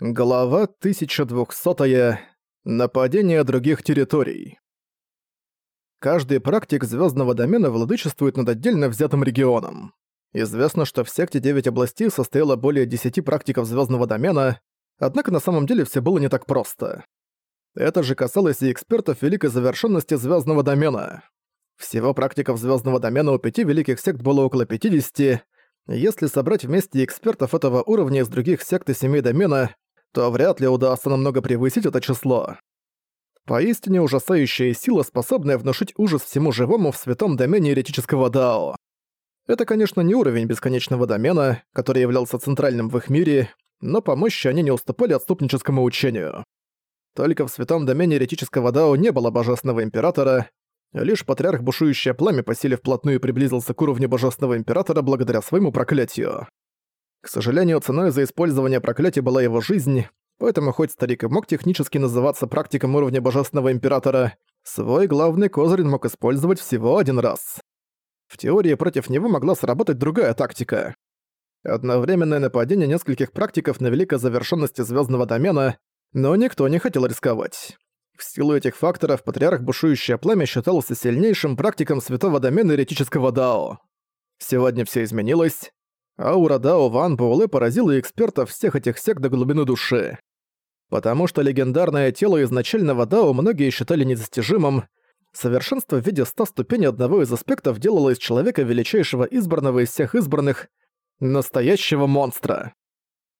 Глава 1200. Нападение других территорий. Каждый практик звездного домена владычествует над отдельно взятым регионом. Известно, что в секте 9 областей состояло более 10 практиков звездного домена, однако на самом деле все было не так просто. Это же касалось и экспертов великой завершенности звездного домена. Всего практиков звездного домена у пяти великих сект было около 50. Если собрать вместе экспертов этого уровня из других сект и семей домена, то вряд ли удастся намного превысить это число. Поистине ужасающая сила, способная внушить ужас всему живому в святом домене еретического Дао. Это, конечно, не уровень бесконечного домена, который являлся центральным в их мире, но по мощи они не уступали отступническому учению. Только в святом домене еретического Дао не было божественного императора, лишь патриарх бушующее пламя по силе вплотную приблизился к уровню божественного императора благодаря своему проклятию. К сожалению, ценой за использование проклятия была его жизнь, поэтому хоть старик и мог технически называться практиком уровня Божественного Императора, свой главный козырь мог использовать всего один раз. В теории против него могла сработать другая тактика. Одновременное нападение нескольких практиков на великой завершенности звездного домена, но никто не хотел рисковать. В силу этих факторов патриарх Бушующее Пламя считался сильнейшим практиком святого домена еретического Дао. Сегодня все изменилось. Аура Дао Ван Буэлэ поразила экспертов всех этих сект до глубины души. Потому что легендарное тело изначального Дао многие считали недостижимым, совершенство в виде ста ступеней одного из аспектов делало из человека величайшего избранного из всех избранных настоящего монстра.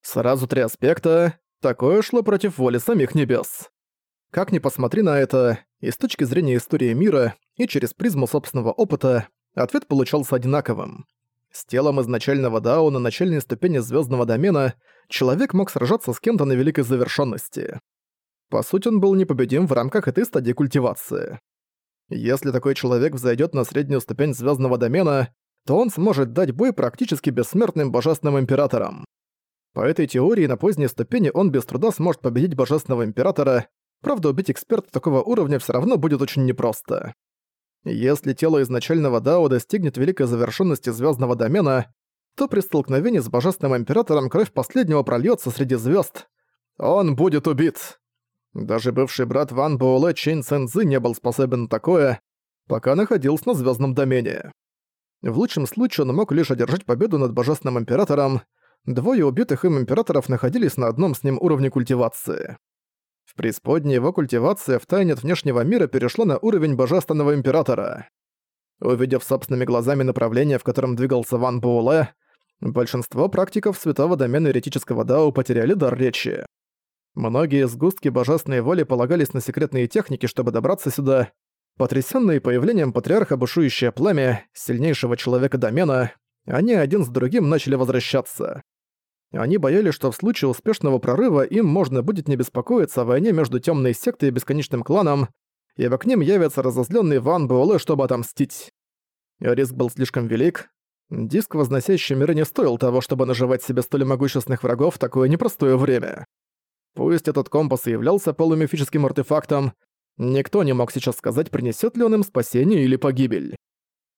Сразу три аспекта, такое шло против воли самих небес. Как ни посмотри на это, и с точки зрения истории мира, и через призму собственного опыта, ответ получался одинаковым. С телом изначального Дао на начальной ступени звездного домена человек мог сражаться с кем-то на великой завершенности. По сути, он был непобедим в рамках этой стадии культивации. Если такой человек взойдет на среднюю ступень звездного домена, то он сможет дать бой практически бессмертным божественным императорам. По этой теории, на поздней ступени он без труда сможет победить божественного императора, правда, убить эксперта такого уровня все равно будет очень непросто. Если тело изначального Дао достигнет великой завершенности звездного домена, то при столкновении с Божественным Императором кровь последнего прольется среди звезд. Он будет убит. Даже бывший брат Ван Буэлэ Чэнь Цэнзы не был способен на такое, пока находился на звездном домене. В лучшем случае он мог лишь одержать победу над Божественным Императором, двое убитых им императоров находились на одном с ним уровне культивации. Преисподней его культивация в тайне от внешнего мира перешла на уровень Божественного Императора. Увидев собственными глазами направление, в котором двигался Ван Буэлэ, большинство практиков святого домена еретического Дао потеряли дар речи. Многие сгустки божественной воли полагались на секретные техники, чтобы добраться сюда. Потрясённые появлением патриарха бушующее пламя, сильнейшего человека домена, они один с другим начали возвращаться. Они боялись, что в случае успешного прорыва им можно будет не беспокоиться о войне между темной сектой и бесконечным кланом, ибо к ним явится разозленный Ван Буэлэ, чтобы отомстить. Риск был слишком велик. Диск, возносящий миры, не стоил того, чтобы наживать себе столь могущественных врагов в такое непростое время. Пусть этот компас и являлся полумифическим артефактом, никто не мог сейчас сказать, принесет ли он им спасение или погибель.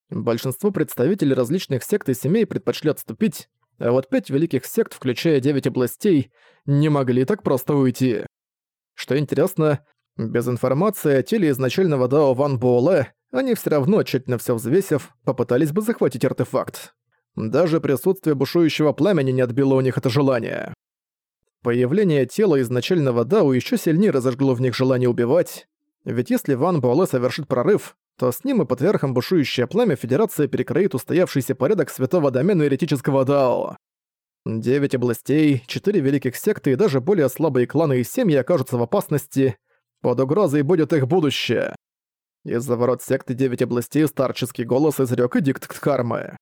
Большинство представителей различных сект и семей предпочли отступить, а вот пять великих сект, включая девять областей, не могли так просто уйти. Что интересно, без информации о теле изначального Дао Ван Буэлэ, они все равно, тщательно все взвесив, попытались бы захватить артефакт. Даже присутствие бушующего пламени не отбило у них это желание. Появление тела изначального Дао еще сильнее разожгло в них желание убивать, ведь если Ван Буэлэ совершит прорыв, то с ним и патриархом бушующее пламя Федерация перекроит устоявшийся порядок святого домена еретического Дао. Девять областей, четыре великих секты и даже более слабые кланы и семьи окажутся в опасности. Под угрозой будет их будущее. Из-за ворот секты девять областей старческий голос изрёк эдикт Кхармы.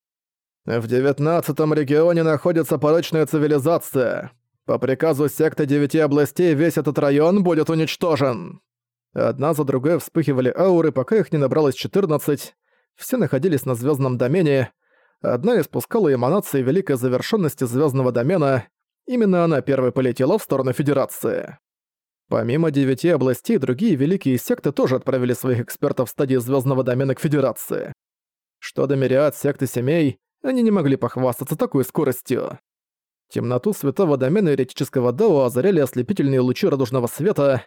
В девятнадцатом регионе находится порочная цивилизация. По приказу секты девяти областей весь этот район будет уничтожен. Одна за другой вспыхивали ауры, пока их не набралось 14. Все находились на звездном домене. Одна испускала эманации великой завершенности звездного домена. Именно она первой полетела в сторону Федерации. Помимо девяти областей, другие великие секты тоже отправили своих экспертов в стадии звездного домена к Федерации. Что до мириад секты семей, они не могли похвастаться такой скоростью. Темноту святого домена еретического Дао озаряли ослепительные лучи радужного света.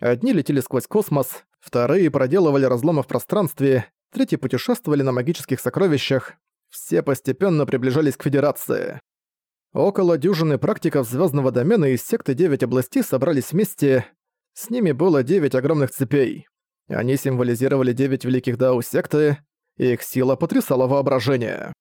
Одни летели сквозь космос, вторые проделывали разломы в пространстве, третьи путешествовали на магических сокровищах. Все постепенно приближались к Федерации. Около дюжины практиков звездного домена из секты Девять областей собрались вместе. С ними было девять огромных цепей. Они символизировали девять великих дао секты, и их сила потрясала воображение.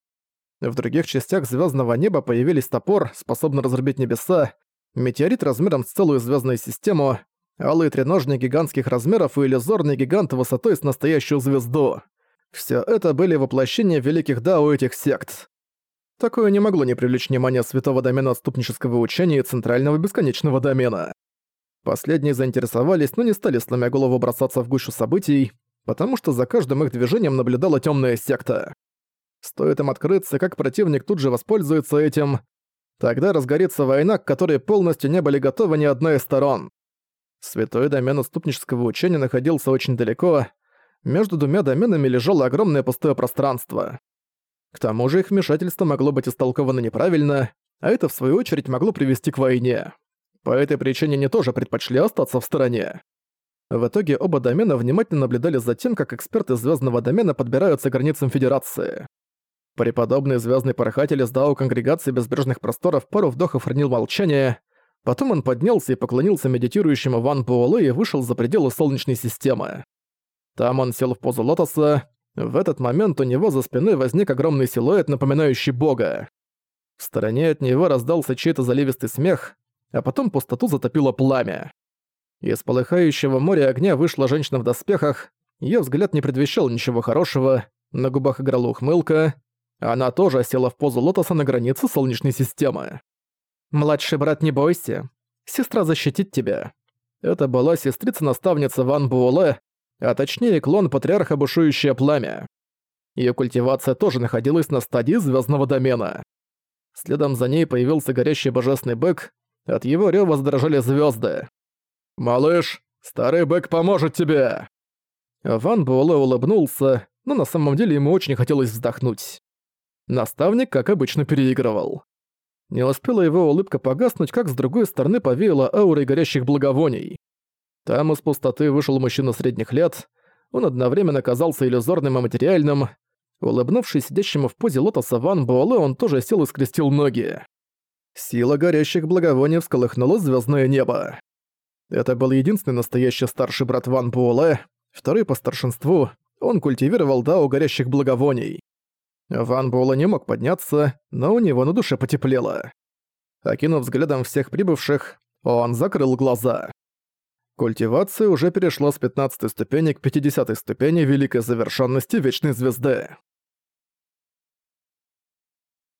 В других частях звездного неба появились топор, способный разрубить небеса, метеорит размером с целую звездную систему, алый треножник гигантских размеров и иллюзорный гигант высотой с настоящую звезду. Все это были воплощения великих дао этих сект. Такое не могло не привлечь внимание святого домена отступнического учения и центрального бесконечного домена. Последние заинтересовались, но не стали сломя голову бросаться в гущу событий, потому что за каждым их движением наблюдала темная секта. Стоит им открыться, как противник тут же воспользуется этим. Тогда разгорится война, к которой полностью не были готовы ни одна из сторон. Святой домен отступнического учения находился очень далеко. Между двумя доменами лежало огромное пустое пространство. К тому же их вмешательство могло быть истолковано неправильно, а это в свою очередь могло привести к войне. По этой причине они тоже предпочли остаться в стороне. В итоге оба домена внимательно наблюдали за тем, как эксперты звездного домена подбираются к границам Федерации. Преподобный звездный порхатель из Дао Конгрегации Безбрежных Просторов пару вдохов хранил молчание, потом он поднялся и поклонился медитирующему Ван Буэлэ и вышел за пределы Солнечной системы. Там он сел в позу лотоса, в этот момент у него за спиной возник огромный силуэт, напоминающий бога. В стороне от него раздался чей-то заливистый смех, а потом пустоту затопило пламя. Из полыхающего моря огня вышла женщина в доспехах, её взгляд не предвещал ничего хорошего, на губах играла ухмылка, она тоже села в позу лотоса на границе Солнечной системы. «Младший брат, не бойся. Сестра защитит тебя». Это была сестрица-наставница Ван Буэлэ, а точнее клон патриарха Бушующее Пламя. Её культивация тоже находилась на стадии звездного домена. Следом за ней появился горящий божественный бык, от его рёва задрожали звезды. «Малыш, старый бык поможет тебе!» Ван Буэлэ улыбнулся, но на самом деле ему очень хотелось вздохнуть. Наставник, как обычно, переигрывал. Не успела его улыбка погаснуть, как с другой стороны повеяло аурой горящих благовоний. Там из пустоты вышел мужчина средних лет, он одновременно казался иллюзорным и материальным. Улыбнувшись сидящему в позе лотоса Ван Буэлэ, он тоже сел и скрестил ноги. Сила горящих благовоний всколыхнула звездное небо. Это был единственный настоящий старший брат Ван Буэлэ, второй по старшинству, он культивировал дао горящих благовоний. Ван Буэлэ не мог подняться, но у него на душе потеплело. Окинув взглядом всех прибывших, он закрыл глаза. Культивация уже перешла с 15 ступени к 50 ступени великой завершенности Вечной Звезды.